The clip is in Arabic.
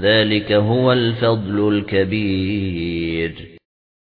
ذَلِكَ هُوَ الْفَضْلُ الْكَبِيرُ.